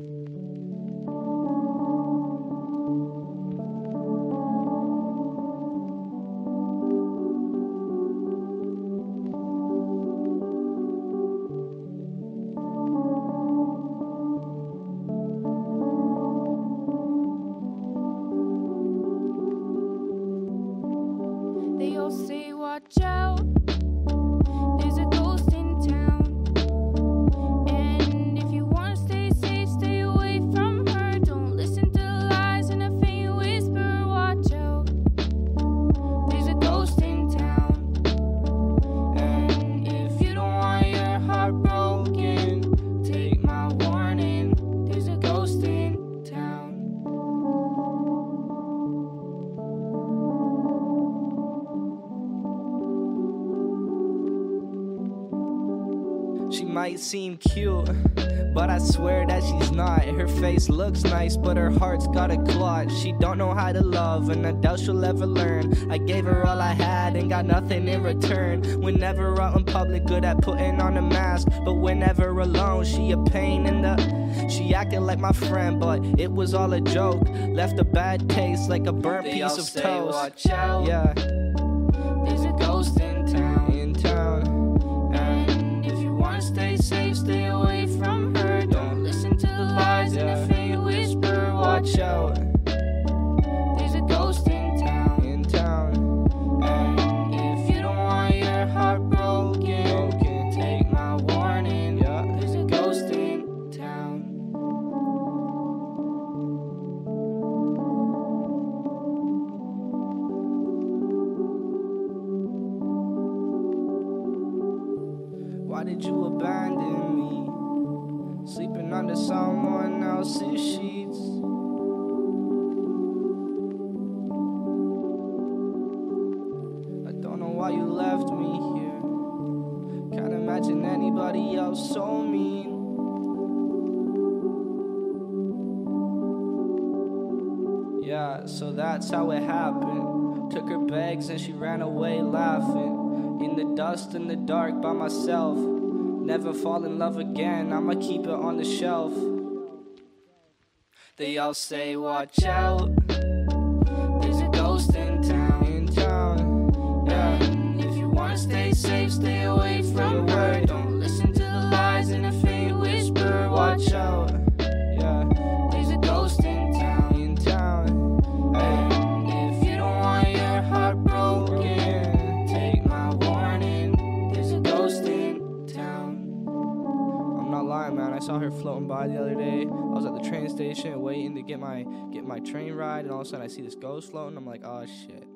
They She might seem cute, but I swear that she's not. Her face looks nice, but her heart's got a clot. She don't know how to love, and I doubt she'll ever learn. I gave her all I had and got nothing in return. Whenever out in public, good at putting on a mask, but whenever alone, she a pain in the. She acted like my friend, but it was all a joke. Left a bad taste like a burnt They piece of toast. "Watch out." Yeah, There's a ghost in safe, stay away from her. Don't listen to the lies and Yeah. a faint whisper. Watch out, did you abandon me? Sleeping under someone else's sheets. I don't know why you left me here. Can't imagine anybody else so mean. Yeah, so that's how it happened. Took her bags and she ran away laughing. In the dust in the dark by myself. Never fall in love again, I'ma keep it on the shelf. They all say, watch out. Lying, man. I saw her floating by the other day. I was at the train station waiting to get my get my train ride, and all of a sudden I see this ghost floating. I'm like, oh shit.